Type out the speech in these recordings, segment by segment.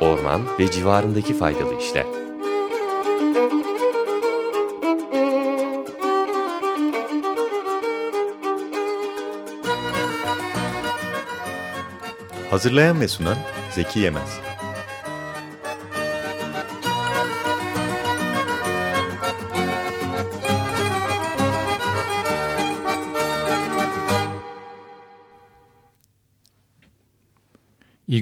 Orman ve civarındaki faydalı işler. Hazırlayan ve sunan Zeki Yemez.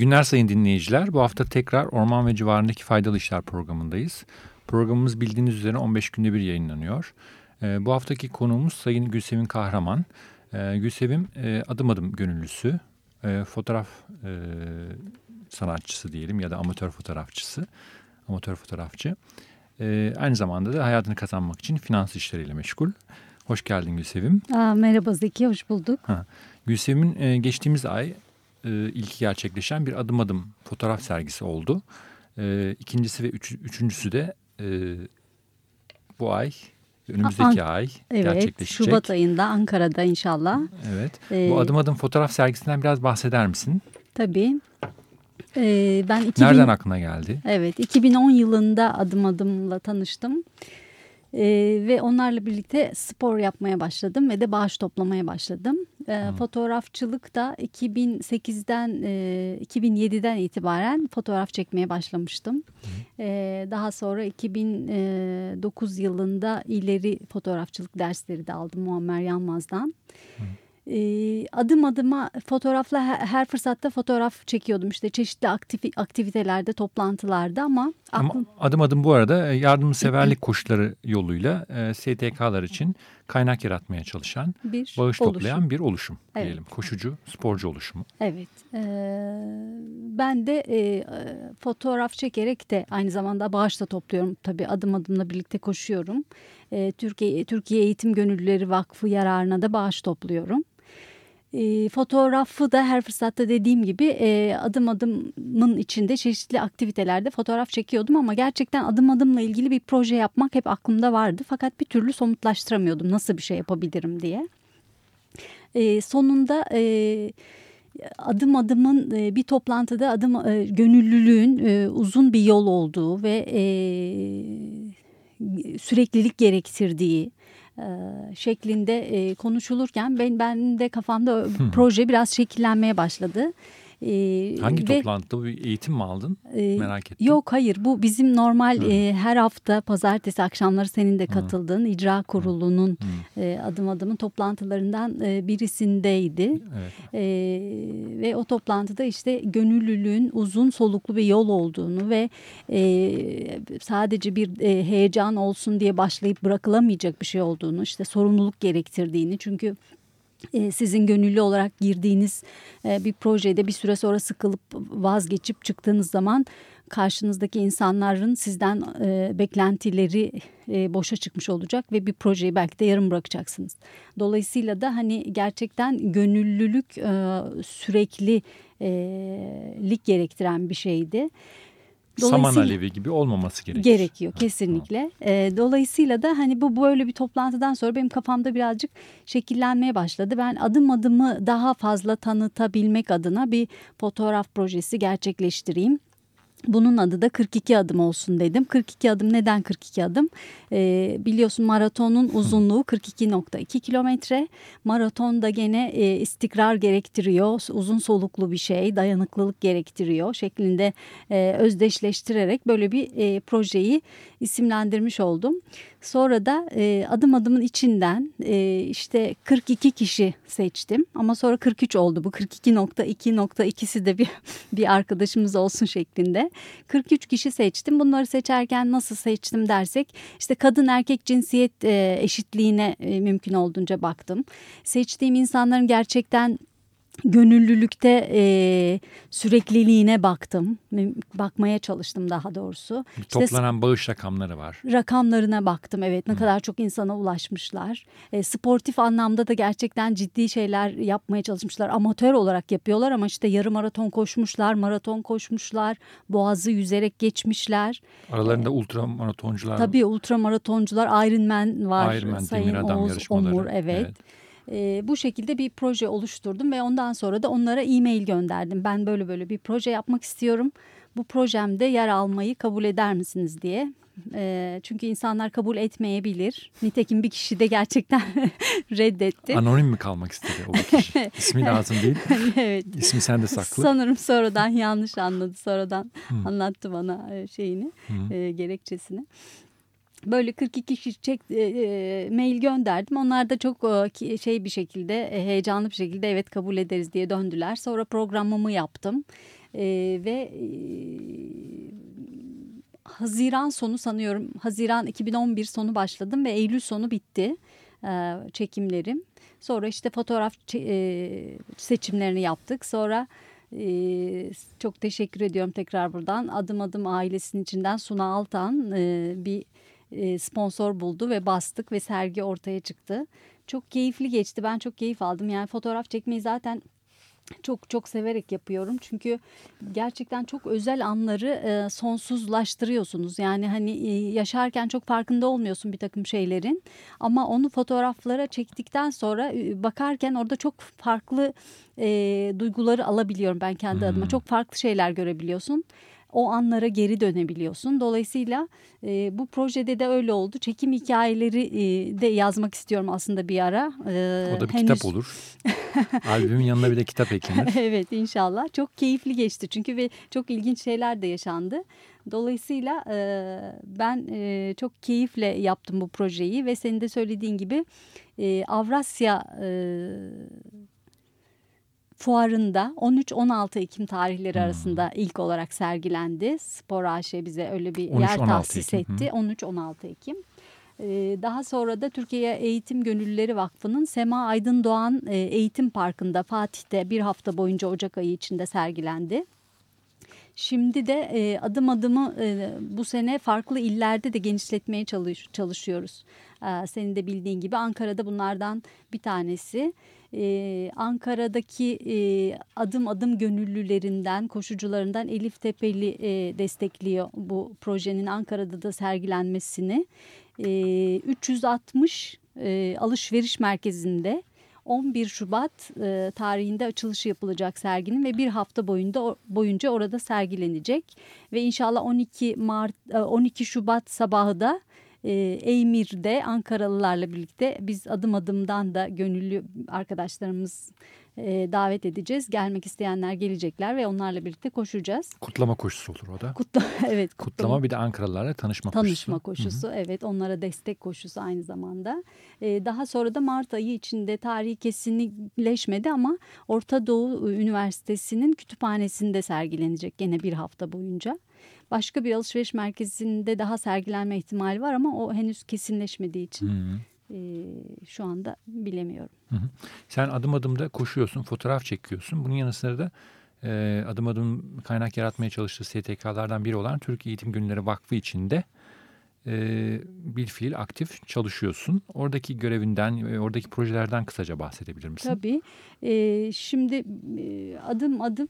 Günler sayın dinleyiciler. Bu hafta tekrar Orman ve Civarındaki Faydalı İşler programındayız. Programımız bildiğiniz üzere 15 günde bir yayınlanıyor. Ee, bu haftaki konuğumuz Sayın Gülsevin Kahraman. Ee, Gülsevim e, adım adım gönüllüsü, e, fotoğraf e, sanatçısı diyelim ya da amatör fotoğrafçısı, amatör fotoğrafçı. E, aynı zamanda da hayatını kazanmak için finans işleriyle meşgul. Hoş geldin Gülsevim. Aa, merhaba Zeki, hoş bulduk. Ha. Gülsevim'in e, geçtiğimiz ay e, ilki gerçekleşen bir adım adım fotoğraf sergisi oldu. E, ikincisi ve üç, üçüncüsü de e, bu ay, önümüzdeki An ay evet, gerçekleşecek. Şubat ayında Ankara'da inşallah. Evet. Ee, bu adım adım fotoğraf sergisinden biraz bahseder misin? Tabii. Ee, ben 2000, Nereden aklına geldi? Evet, 2010 yılında adım adımla tanıştım. Ee, ve onlarla birlikte spor yapmaya başladım ve de bağış toplamaya başladım. Hmm. Fotoğrafçılık da 2008'den e, 2007'den itibaren fotoğraf çekmeye başlamıştım. Hmm. Ee, daha sonra 2009 yılında ileri fotoğrafçılık dersleri de aldım Muammer Yanmaz'dan. Hmm adım adıma fotoğrafla her fırsatta fotoğraf çekiyordum işte. Çeşitli aktivitelerde toplantılarda ama, aklım... ama adım adım bu arada yardımseverlik koşulları yoluyla STK'lar için kaynak yaratmaya çalışan bir bağış oluşum. toplayan bir oluşum evet. diyelim koşucu sporcu oluşumu. Evet ben de fotoğraf çekerek de aynı zamanda bağış da topluyorum tabii adım adımla birlikte koşuyorum. Türkiye Türkiye Eğitim Gönüllüleri Vakfı yararına da bağış topluyorum. E, fotoğrafı da her fırsatta dediğim gibi e, adım adımın içinde çeşitli aktivitelerde fotoğraf çekiyordum ama gerçekten adım adımla ilgili bir proje yapmak hep aklımda vardı. Fakat bir türlü somutlaştıramıyordum nasıl bir şey yapabilirim diye. E, sonunda... E, adım adımın bir toplantıda adım gönüllülüğün uzun bir yol olduğu ve süreklilik gerektirdiği e, şeklinde e, konuşulurken ben ben de kafamda proje biraz şekillenmeye başladı. Ee, Hangi ve, toplantıda bir eğitim mi aldın? E, Merak ettim. Yok hayır bu bizim normal e, her hafta pazartesi akşamları senin de katıldığın Hı. icra kurulunun e, adım adımın toplantılarından e, birisindeydi. Evet. E, ve o toplantıda işte gönüllülüğün uzun soluklu bir yol olduğunu ve e, sadece bir e, heyecan olsun diye başlayıp bırakılamayacak bir şey olduğunu işte sorumluluk gerektirdiğini çünkü e, sizin gönüllü olarak girdiğiniz e, bir projede bir süre sonra sıkılıp vazgeçip çıktığınız zaman karşınızdaki insanların sizden e, beklentileri boşa çıkmış olacak ve bir projeyi belki de yarım bırakacaksınız. Dolayısıyla da hani gerçekten gönüllülük süreklilik gerektiren bir şeydi. Saman alevi gibi olmaması gerekir. Gerekiyor kesinlikle. E, dolayısıyla da hani bu böyle bir toplantıdan sonra benim kafamda birazcık şekillenmeye başladı. Ben adım adımı daha fazla tanıtabilmek adına bir fotoğraf projesi gerçekleştireyim. Bunun adı da 42 adım olsun dedim. 42 adım neden 42 adım? Ee, biliyorsun maratonun uzunluğu 42.2 kilometre. Maraton da gene e, istikrar gerektiriyor. Uzun soluklu bir şey, dayanıklılık gerektiriyor şeklinde e, özdeşleştirerek böyle bir e, projeyi isimlendirmiş oldum. Sonra da e, adım adımın içinden e, işte 42 kişi seçtim ama sonra 43 oldu bu 42.2.2'si de bir, bir arkadaşımız olsun şeklinde. 43 kişi seçtim bunları seçerken nasıl seçtim dersek işte kadın erkek cinsiyet eşitliğine mümkün olduğunca baktım. Seçtiğim insanların gerçekten gönüllülükte e, sürekliliğine baktım. Bakmaya çalıştım daha doğrusu. Toplanan işte, bağış rakamları var. Rakamlarına baktım evet ne Hı. kadar çok insana ulaşmışlar. E, sportif anlamda da gerçekten ciddi şeyler yapmaya çalışmışlar. Amatör olarak yapıyorlar ama işte yarım maraton koşmuşlar, maraton koşmuşlar, boğazı yüzerek geçmişler. Aralarında e, ultra maratoncular. Tabii ultra maratoncular Ironman var. Ironman Sayın Demir Adam Oğuz yarışmaları. Omur evet. evet. E, bu şekilde bir proje oluşturdum ve ondan sonra da onlara e-mail gönderdim. Ben böyle böyle bir proje yapmak istiyorum. Bu projemde yer almayı kabul eder misiniz diye. E, çünkü insanlar kabul etmeyebilir. Nitekim bir kişi de gerçekten reddetti. Anonim mi kalmak istedi o kişi? İsmi lazım değil. evet. İsmi sende saklı. Sanırım sonradan yanlış anladı. Sonradan hmm. anlattı bana şeyini, hmm. e, gerekçesini böyle 42 kişi çek, e, e, mail gönderdim. Onlar da çok e, şey bir şekilde heyecanlı bir şekilde evet kabul ederiz diye döndüler. Sonra programımı yaptım ve Haziran sonu sanıyorum Haziran 2011 sonu başladım ve Eylül sonu bitti çekimlerim. Sonra işte fotoğraf seçimlerini yaptık. Sonra ee, çok teşekkür ediyorum tekrar buradan. Adım adım ailesinin içinden Suna Altan e, bir e, sponsor buldu ve bastık ve sergi ortaya çıktı. Çok keyifli geçti. Ben çok keyif aldım. Yani fotoğraf çekmeyi zaten çok çok severek yapıyorum. Çünkü gerçekten çok özel anları e, sonsuzlaştırıyorsunuz. Yani hani e, yaşarken çok farkında olmuyorsun bir takım şeylerin. Ama onu fotoğraflara çektikten sonra e, bakarken orada çok farklı e, duyguları alabiliyorum ben kendi hmm. adıma. Çok farklı şeyler görebiliyorsun o anlara geri dönebiliyorsun. Dolayısıyla e, bu projede de öyle oldu. Çekim hikayeleri e, de yazmak istiyorum aslında bir ara. E, o da bir henüz... kitap olur. Albümün yanına bir de kitap eklenir. evet inşallah. Çok keyifli geçti çünkü ve çok ilginç şeyler de yaşandı. Dolayısıyla e, ben e, çok keyifle yaptım bu projeyi ve senin de söylediğin gibi e, Avrasya e, fuarında 13-16 Ekim tarihleri hmm. arasında ilk olarak sergilendi. Spor AŞ bize öyle bir yer tahsis Ekim. etti. 13-16 Ekim. Ee, daha sonra da Türkiye Eğitim Gönüllüleri Vakfı'nın Sema Aydın Doğan e, Eğitim Parkı'nda Fatih'te bir hafta boyunca Ocak ayı içinde sergilendi. Şimdi de e, adım adımı e, bu sene farklı illerde de genişletmeye çalış, çalışıyoruz. E, senin de bildiğin gibi Ankara'da bunlardan bir tanesi. Ee, Ankara'daki e, adım adım gönüllülerinden, koşucularından Elif Tepeli e, destekliyor bu projenin Ankara'da da sergilenmesini. E, 360 e, alışveriş merkezinde 11 Şubat e, tarihinde açılışı yapılacak serginin ve bir hafta boyunca boyunca orada sergilenecek ve inşallah 12 Mart 12 Şubat sabahı da e, Eymir'de Ankaralılarla birlikte biz adım adımdan da gönüllü arkadaşlarımız e, davet edeceğiz. Gelmek isteyenler gelecekler ve onlarla birlikte koşacağız. Kutlama koşusu olur o da. Kutla, evet. Kutlama, kutlama bir de Ankaralılarla tanışma, tanışma koşusu. koşusu. Hı -hı. Evet onlara destek koşusu aynı zamanda. E, daha sonra da Mart ayı içinde tarihi kesinleşmedi ama Orta Doğu Üniversitesi'nin kütüphanesinde sergilenecek gene bir hafta boyunca. Başka bir alışveriş merkezinde daha sergilenme ihtimali var ama o henüz kesinleşmediği için... -hı e, şu anda bilemiyorum. Hı hı. Sen adım adım da koşuyorsun, fotoğraf çekiyorsun. Bunun yanı sıra da e, adım adım kaynak yaratmaya çalıştığı STK'lardan biri olan Türkiye Eğitim Günleri Vakfı içinde e, bir fiil aktif çalışıyorsun. Oradaki görevinden, ve oradaki projelerden kısaca bahsedebilir misin? Tabii. E, şimdi e, adım adım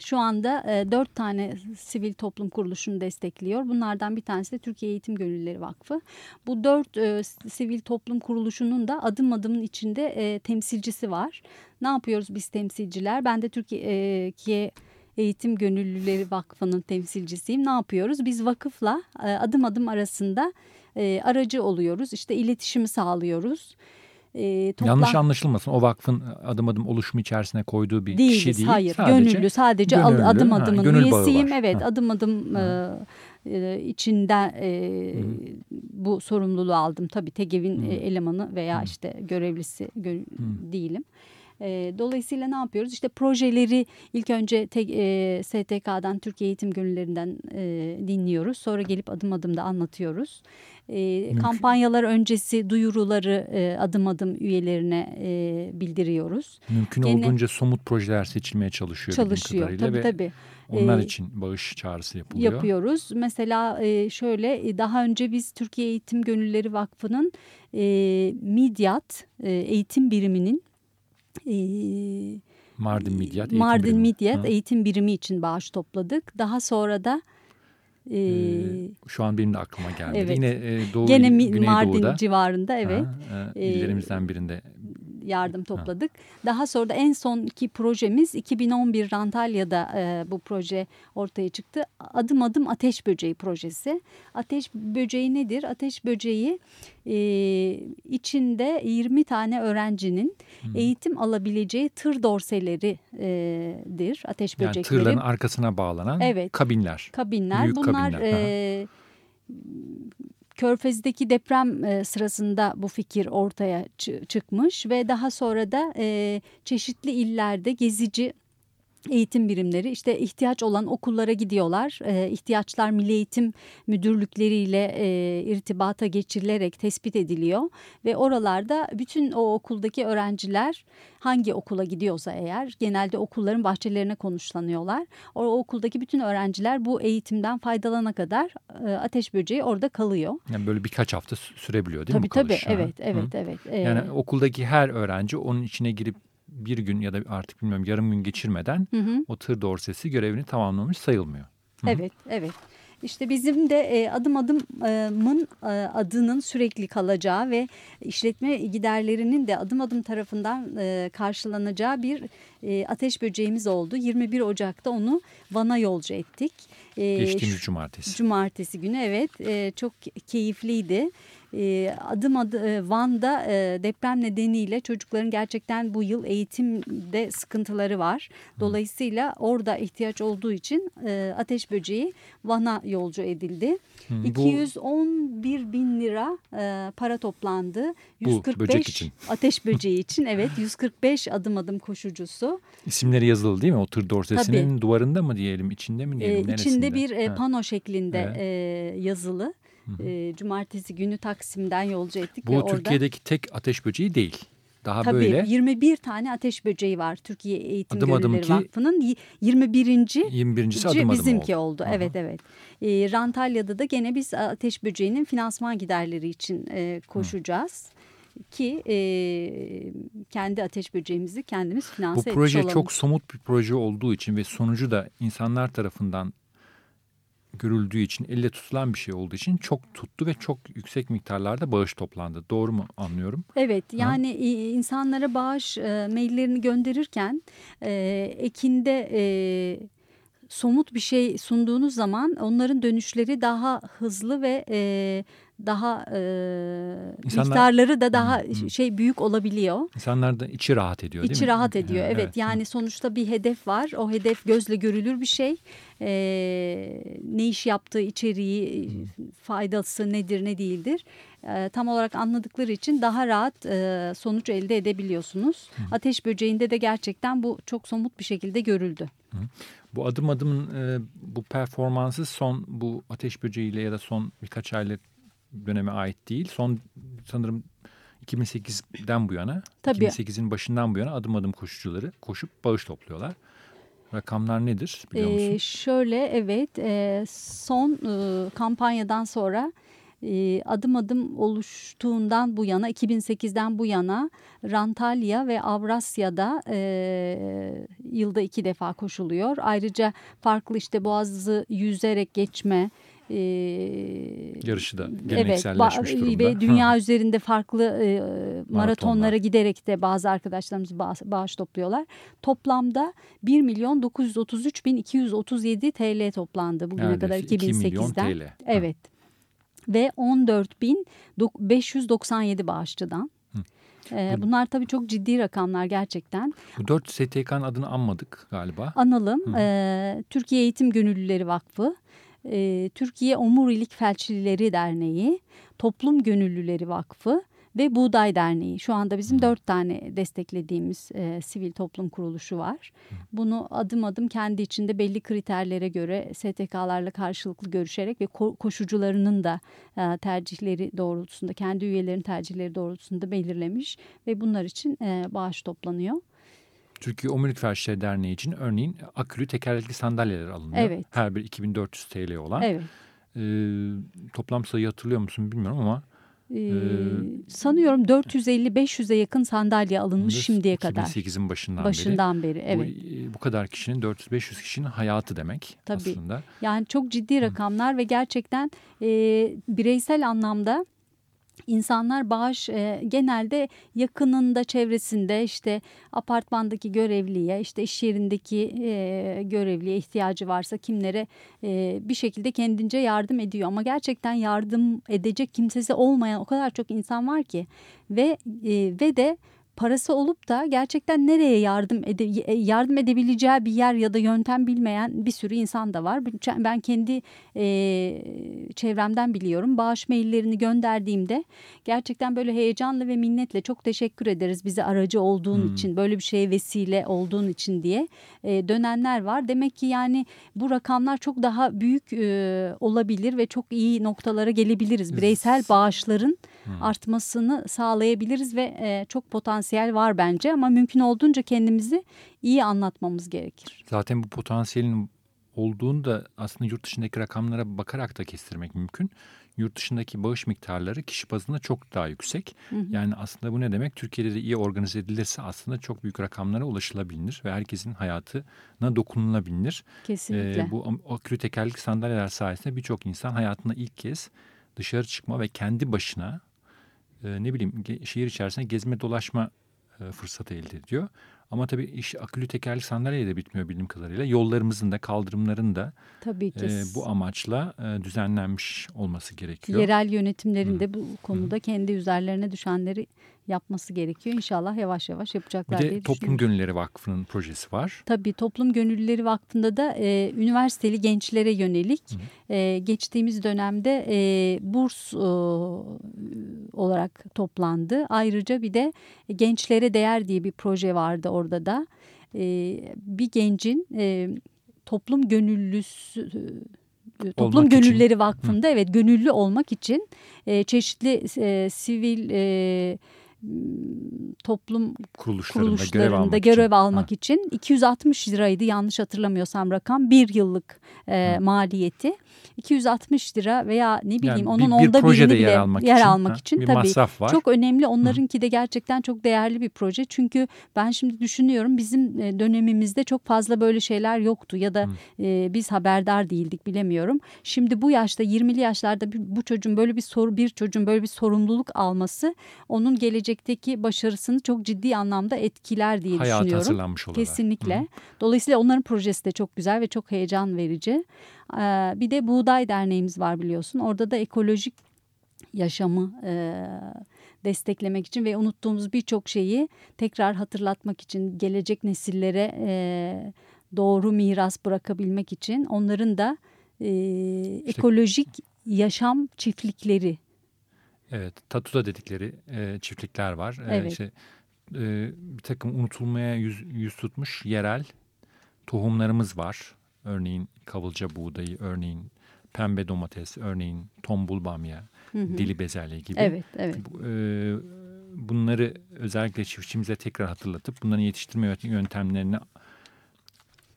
şu anda e, dört tane sivil toplum kuruluşunu destekliyor. Bunlardan bir tanesi de Türkiye Eğitim Gönüllüleri Vakfı. Bu dört e, sivil toplum kuruluşunun da adım adımın içinde e, temsilcisi var. Ne yapıyoruz biz temsilciler? Ben de Türkiye Eğitim Gönüllüleri Vakfı'nın temsilcisiyim. Ne yapıyoruz? Biz vakıfla e, adım adım arasında e, aracı oluyoruz. İşte iletişimi sağlıyoruz e, toplam... Yanlış anlaşılmasın o vakfın adım adım oluşumu içerisine koyduğu bir Değiliz, kişi değil. Hayır sadece, gönüllü sadece gönüllü, adım adımın üyesiyim. Evet ha. adım adım e, e, içinden e, bu sorumluluğu aldım. Tabii TEGEV'in e, elemanı veya Hı. işte görevlisi gö Hı. değilim. E, dolayısıyla ne yapıyoruz? İşte projeleri ilk önce te, e, STK'dan, Türkiye Eğitim Gönüllerinden e, dinliyoruz. Sonra gelip adım adım da anlatıyoruz. E, kampanyalar öncesi duyuruları e, adım adım üyelerine e, bildiriyoruz. Mümkün Gene, olduğunca somut projeler seçilmeye çalışıyor. Çalışıyor tabii ve tabii. Onlar ee, için bağış çağrısı yapılıyor. Yapıyoruz. Mesela e, şöyle daha önce biz Türkiye Eğitim Gönülleri Vakfı'nın e, Midyat e, eğitim biriminin e, Mardin Midyat Eğitim Mardin Birimi. Midyat Eğitim Birimi için bağış topladık. Daha sonra da ee, şu an benim de aklıma geldi. Evet. Yine e, Doğu, Gene Güneydoğu'da. Mardin civarında evet. Ha, e, illerimizden birinde yardım topladık. Daha sonra da en sonki projemiz 2011 Antalya'da e, bu proje ortaya çıktı. Adım adım ateş böceği projesi. Ateş böceği nedir? Ateş böceği e, içinde 20 tane öğrencinin hmm. eğitim alabileceği tır dorseleridir. Ateş yani böcekleri. Tırların arkasına bağlanan evet, kabinler. Kabinler. Büyük Bunlar kabinler. E, Körfez'deki deprem e, sırasında bu fikir ortaya çıkmış ve daha sonra da e, çeşitli illerde gezici eğitim birimleri işte ihtiyaç olan okullara gidiyorlar. E, ihtiyaçlar Milli Eğitim Müdürlükleriyle e, irtibata geçirilerek tespit ediliyor ve oralarda bütün o okuldaki öğrenciler hangi okula gidiyorsa eğer genelde okulların bahçelerine konuşlanıyorlar. O okuldaki bütün öğrenciler bu eğitimden faydalanana kadar e, ateş böceği orada kalıyor. Yani böyle birkaç hafta sürebiliyor değil tabii, mi kalış? Tabii evet evet Hı. evet. Yani okuldaki her öğrenci onun içine girip bir gün ya da artık bilmiyorum yarım gün geçirmeden hı hı. o tır dorsesi görevini tamamlamış sayılmıyor. Hı. Evet, evet. İşte bizim de e, adım adımın e, adının sürekli kalacağı ve işletme giderlerinin de adım adım tarafından e, karşılanacağı bir e, ateş böceğimiz oldu. 21 Ocak'ta onu Van'a yolcu ettik. E, Geçtiğimiz cumartesi. Cumartesi günü evet e, çok keyifliydi e, adım adım e, Van'da e, deprem nedeniyle çocukların gerçekten bu yıl eğitimde sıkıntıları var. Dolayısıyla orada ihtiyaç olduğu için e, ateş böceği Van'a yolcu edildi. Hı, bu... 211 bin lira e, para toplandı. 145 bu böcek için. ateş böceği için evet 145 adım adım koşucusu. İsimleri yazılı değil mi? O tır dorsesinin Tabii. duvarında mı diyelim içinde mi diyelim? E, içinde bir e, pano şeklinde evet. e, yazılı. E, cumartesi günü Taksim'den yolcu ettik. Bu ve Türkiye'deki orada... tek ateş böceği değil. Daha Tabii, böyle. 21 tane ateş böceği var Türkiye Eğitim adım Gönülleri adım ki, Vakfı'nın 21. 21. adım bizimki oldu. oldu. Aha. Evet evet. E, Rantalya'da da gene biz ateş böceğinin finansman giderleri için e, koşacağız. Hı. Ki e, kendi ateş böceğimizi kendimiz finanse. Bu proje çok somut bir proje olduğu için ve sonucu da insanlar tarafından görüldüğü için, elle tutulan bir şey olduğu için çok tuttu ve çok yüksek miktarlarda bağış toplandı. Doğru mu anlıyorum? Evet yani ha? insanlara bağış e, maillerini gönderirken e, ekinde... E, somut bir şey sunduğunuz zaman onların dönüşleri daha hızlı ve e, daha e, İnsanlar, miktarları da daha hı, şey büyük olabiliyor. İnsanlar da içi rahat ediyor değil içi mi? rahat ediyor evet. evet. Yani hı. sonuçta bir hedef var. O hedef gözle görülür bir şey. E, ne iş yaptığı içeriği, hı. faydası nedir ne değildir. E, tam olarak anladıkları için daha rahat e, sonuç elde edebiliyorsunuz. Hı. Ateş böceğinde de gerçekten bu çok somut bir şekilde görüldü. Hı. Bu adım adımın e, bu performansı son bu ateş böceğiyle ya da son birkaç aylık döneme ait değil. Son sanırım 2008'den bu yana, Tabii. 2008'in başından bu yana adım adım koşucuları koşup bağış topluyorlar. Rakamlar nedir biliyor musun? Ee, şöyle evet e, son e, kampanyadan sonra e, adım adım oluştuğundan bu yana 2008'den bu yana Rantalya ve Avrasya'da e, yılda iki defa koşuluyor. Ayrıca farklı işte Boğaz'ı yüzerek geçme e, yarışı da gelenekselleşmiş evet, durumda. Ve dünya üzerinde farklı e, maratonlara giderek de bazı arkadaşlarımız bağış, topluyorlar. Toplamda 1 milyon 933 bin 237 TL toplandı bugüne Neredeyse kadar 2008'den. 2 milyon TL. Evet. Ha. Ve 14 bin 597 bağışçıdan. Ee, bunlar tabii çok ciddi rakamlar gerçekten. Bu dört STK'nın adını anmadık galiba. Analım. Ee, Türkiye Eğitim Gönüllüleri Vakfı, e, Türkiye Omurilik Felçlileri Derneği, Toplum Gönüllüleri Vakfı ve Buğday Derneği. Şu anda bizim dört tane desteklediğimiz e, sivil toplum kuruluşu var. Bunu adım adım kendi içinde belli kriterlere göre STK'larla karşılıklı görüşerek ve ko koşucularının da e, tercihleri doğrultusunda, kendi üyelerin tercihleri doğrultusunda belirlemiş ve bunlar için e, bağış toplanıyor. Türkiye Omurilik Felçleri Derneği için örneğin akülü tekerlekli sandalyeler alınıyor. Evet. Her bir 2400 TL olan. Evet. Ee, toplam sayı hatırlıyor musun bilmiyorum ama ee, sanıyorum 450-500'e yakın sandalye alınmış şimdiye kadar. 2008'in başından, başından beri. beri evet. Bu, bu kadar kişinin 400-500 kişinin hayatı demek Tabii. aslında. Yani çok ciddi rakamlar Hı. ve gerçekten e, bireysel anlamda İnsanlar bağış e, genelde yakınında çevresinde işte apartmandaki görevliye işte iş yerindeki e, görevliye ihtiyacı varsa kimlere e, bir şekilde kendince yardım ediyor. Ama gerçekten yardım edecek kimsesi olmayan o kadar çok insan var ki ve e, ve de parası olup da gerçekten nereye yardım ede, yardım edebileceği bir yer ya da yöntem bilmeyen bir sürü insan da var. Ben kendi e, çevremden biliyorum. Bağış maillerini gönderdiğimde gerçekten böyle heyecanlı ve minnetle çok teşekkür ederiz bize aracı olduğun hmm. için, böyle bir şeye vesile olduğun için diye e, dönenler var. Demek ki yani bu rakamlar çok daha büyük e, olabilir ve çok iyi noktalara gelebiliriz. Bireysel bağışların hmm. artmasını sağlayabiliriz ve e, çok potansiyel var bence ama mümkün olduğunca kendimizi iyi anlatmamız gerekir. Zaten bu potansiyelin olduğunu da aslında yurt dışındaki rakamlara bakarak da kestirmek mümkün. Yurt dışındaki bağış miktarları kişi bazında çok daha yüksek. Hı hı. Yani aslında bu ne demek? Türkiye'de de iyi organize edilirse aslında çok büyük rakamlara ulaşılabilir ve herkesin hayatına dokunulabilir. Kesinlikle. Ee, bu akülü tekerlekli sandalyeler sayesinde birçok insan hayatında ilk kez dışarı çıkma ve kendi başına e, ne bileyim şehir içerisinde gezme dolaşma e, fırsatı elde ediyor. Ama tabii iş akülü tekerli sandalyeye de bitmiyor bildiğim kadarıyla. Yollarımızın da kaldırımların da tabii ki. E, bu amaçla e, düzenlenmiş olması gerekiyor. Yerel yönetimlerin de bu konuda Hı. kendi üzerlerine düşenleri yapması gerekiyor. İnşallah yavaş yavaş yapacaklar bir de Toplum Gönülleri Vakfı'nın projesi var. Tabii Toplum Gönüllüleri Vakfı'nda da e, üniversiteli gençlere yönelik e, geçtiğimiz dönemde e, burs e, olarak toplandı. Ayrıca bir de Gençlere Değer diye bir proje vardı orada da. E, bir gencin e, toplum gönüllüsü e, Toplum olmak Gönülleri için. Vakfı'nda Hı. evet gönüllü olmak için e, çeşitli e, sivil e, toplum kuruluşlarında, kuruluşlarında görev almak, görev için. almak için 260 liraydı yanlış hatırlamıyorsam rakam bir yıllık e, maliyeti. 260 lira veya ne bileyim yani onun bir, bir onda birini bile yer almak yer için, almak için bir tabii var. çok önemli. Onlarınki de gerçekten çok değerli bir proje. Çünkü ben şimdi düşünüyorum bizim e, dönemimizde çok fazla böyle şeyler yoktu ya da e, biz haberdar değildik bilemiyorum. Şimdi bu yaşta 20'li yaşlarda bu çocuğun böyle bir soru bir çocuğun böyle bir sorumluluk alması onun gelecek gelecekteki başarısını çok ciddi anlamda etkiler diye Hayata düşünüyorum. hazırlanmış olarak. Kesinlikle. Hı. Dolayısıyla onların projesi de çok güzel ve çok heyecan verici. Ee, bir de Buğday Derneğimiz var biliyorsun. Orada da ekolojik yaşamı e, desteklemek için ve unuttuğumuz birçok şeyi tekrar hatırlatmak için gelecek nesillere e, doğru miras bırakabilmek için onların da e, işte, ekolojik yaşam çiftlikleri Evet, tatuda dedikleri e, çiftlikler var. E, evet. işte, e, bir takım unutulmaya yüz, yüz tutmuş yerel tohumlarımız var. Örneğin kavılca buğdayı, örneğin pembe domates, örneğin tombul bamya, hı hı. dili bezelye gibi. Evet, evet. Bu, e, bunları özellikle çiftçimize tekrar hatırlatıp bunların yetiştirme yöntemlerini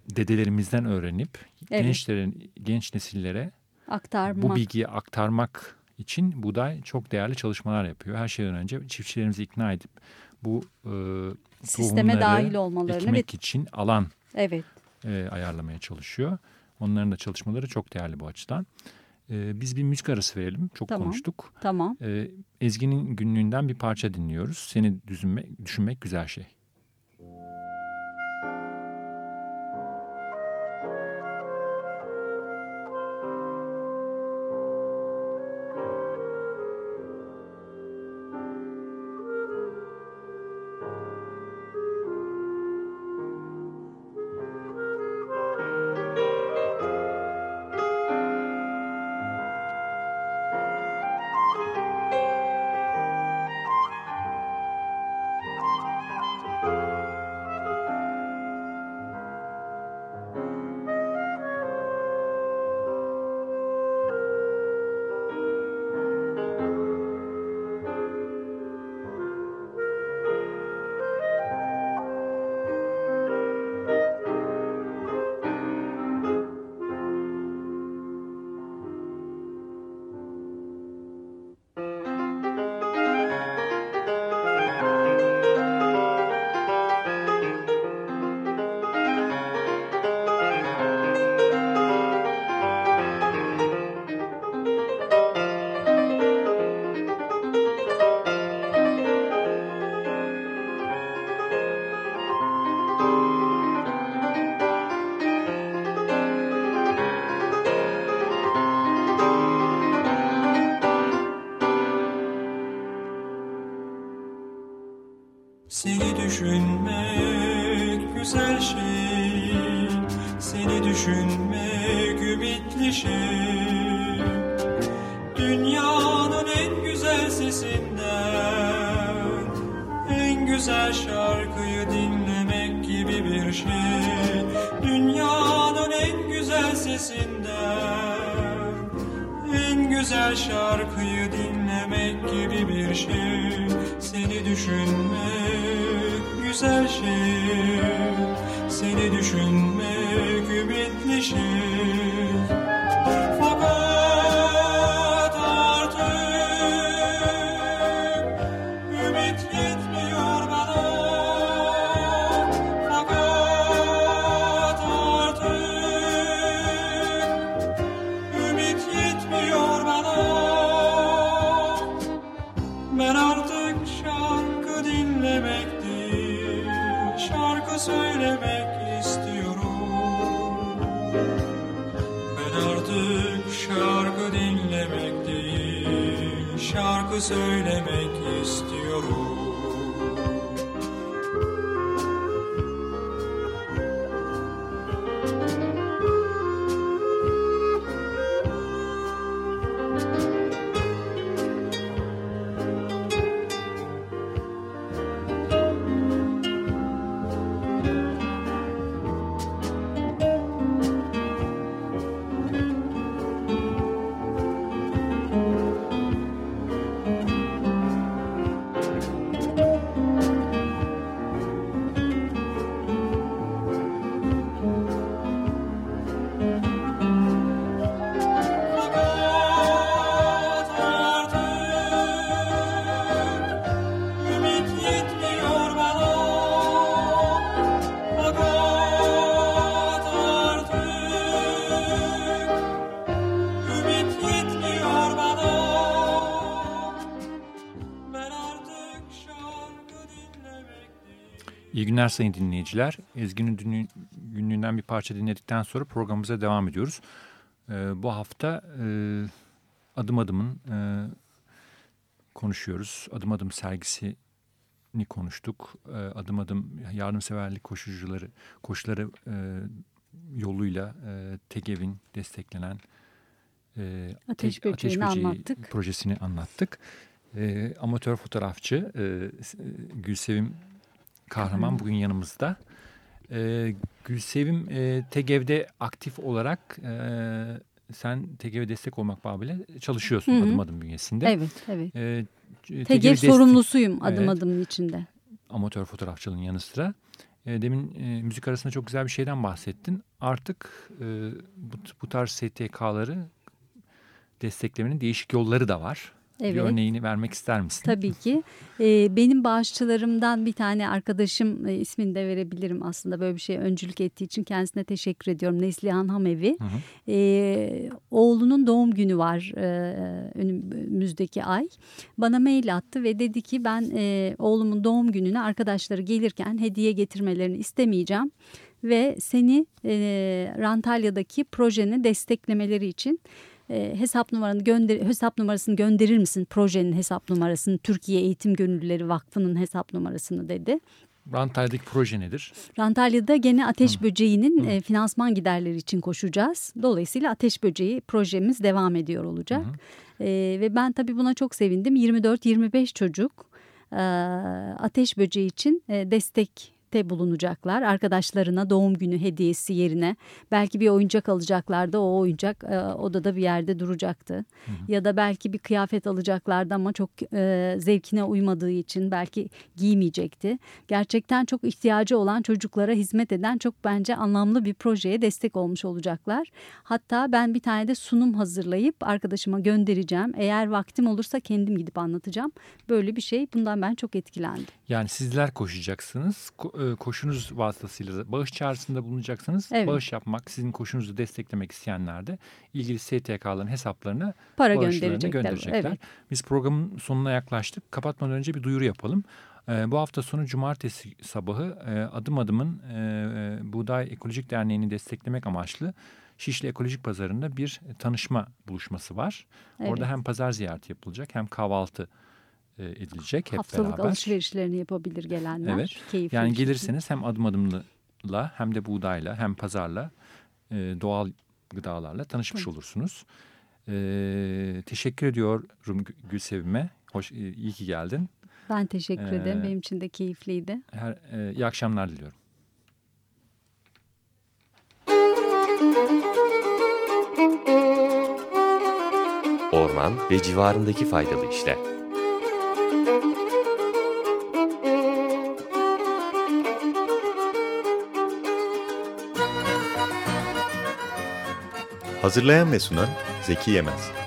dedelerimizden öğrenip evet. gençlerin genç nesillere aktarmak. bu bilgiyi aktarmak için buğday çok değerli çalışmalar yapıyor. Her şeyden önce çiftçilerimizi ikna edip bu e, sisteme dahil olmalarını ekmek ve... için alan evet. e, ayarlamaya çalışıyor. Onların da çalışmaları çok değerli bu açıdan. E, biz bir müzik arası verelim. Çok tamam, konuştuk. Tamam. E, Ezgi'nin günlüğünden bir parça dinliyoruz. Seni düşünmek, düşünmek güzel şey. Sesinden En güzel şarkıyı dinlemek gibi bir şey. Dünyanın en güzel sesinden. En güzel şarkıyı dinlemek gibi bir şey. Seni düşünmek güzel şey. Seni düşünmek ümitli şey artık şarkı dinlemek değil Şarkı söylemek istiyorum. Ben artık şarkı dinlemek değil Şarkı söylemek istiyorum günler sayın dinleyiciler. Ezgi'nin günlüğünden bir parça dinledikten sonra programımıza devam ediyoruz. Ee, bu hafta e, adım adımın e, konuşuyoruz. Adım adım sergisini konuştuk. E, adım adım yardımseverlik koşucuları, koşuları e, yoluyla e, TEGEV'in desteklenen e, Ateş Te- Böceği'ni anlattık. projesini anlattık. E, amatör fotoğrafçı e, e, Gülsevim Kahraman bugün yanımızda. E, Gülsevim e, TEGEV'de aktif olarak e, sen TEGEV'e destek olmak babıyla çalışıyorsun Hı hı. adım adım bünyesinde. Evet, evet. E, TEGEV destek- sorumlusuyum adım Evet. adımın içinde. amatör fotoğrafçılığın yanı sıra. E, demin e, müzik arasında çok güzel bir şeyden bahsettin. Artık e, bu, bu tarz STK'ları desteklemenin değişik yolları da var. Bir Evet. örneğini vermek ister misin? Tabii ki. Ee, benim bağışçılarımdan bir tane arkadaşım e, ismini de verebilirim aslında böyle bir şeye öncülük ettiği için kendisine teşekkür ediyorum. Neslihan Hamevi. Hı hı. Ee, oğlunun doğum günü var e, önümüzdeki ay. Bana mail attı ve dedi ki ben e, oğlumun doğum gününe arkadaşları gelirken hediye getirmelerini istemeyeceğim. Ve seni e, Rantalya'daki projeni desteklemeleri için e, hesap numaranı gönder hesap numarasını gönderir misin projenin hesap numarasını Türkiye Eğitim Gönüllüleri Vakfı'nın hesap numarasını dedi. Rantalya'daki proje nedir? Rantalya'da gene ateş böceğinin e, finansman giderleri için koşacağız. Dolayısıyla ateş böceği projemiz devam ediyor olacak. E, ve ben tabii buna çok sevindim. 24-25 çocuk e, ateş böceği için e, destek bulunacaklar. Arkadaşlarına doğum günü hediyesi yerine belki bir oyuncak alacaklardı. O oyuncak e, odada bir yerde duracaktı. Ya da belki bir kıyafet alacaklardı ama çok e, zevkine uymadığı için belki giymeyecekti. Gerçekten çok ihtiyacı olan çocuklara hizmet eden çok bence anlamlı bir projeye destek olmuş olacaklar. Hatta ben bir tane de sunum hazırlayıp arkadaşıma göndereceğim. Eğer vaktim olursa kendim gidip anlatacağım. Böyle bir şey. Bundan ben çok etkilendim. Yani sizler koşacaksınız. E, koşunuz vasıtasıyla bağış çağrısında bulunacaksınız. Evet. Bağış yapmak, sizin koşunuzu desteklemek isteyenler de ilgili STK'ların hesaplarına Para gönderecekler. gönderecekler. Evet. Biz programın sonuna yaklaştık. Kapatmadan önce bir duyuru yapalım. Ee, bu hafta sonu cumartesi sabahı e, adım adımın e, e, Buğday Ekolojik Derneği'ni desteklemek amaçlı Şişli Ekolojik Pazarı'nda bir tanışma buluşması var. Evet. Orada hem pazar ziyareti yapılacak hem kahvaltı e, edilecek hep Haftalık beraber. alışverişlerini yapabilir gelenler. Evet. Keyifli Yani gelirseniz hem adım adımla hem de buğdayla hem pazarla e, doğal gıdalarla tanışmış Tamam. olursunuz. E, teşekkür ediyorum Gü- Gülsevim'e. Hoş, e, iyi ki geldin. Ben teşekkür Ee, ederim. Benim için de keyifliydi. Her, e, iyi akşamlar diliyorum. Orman ve civarındaki faydalı işler. Hazırlayan ve sunan Zeki Yemez.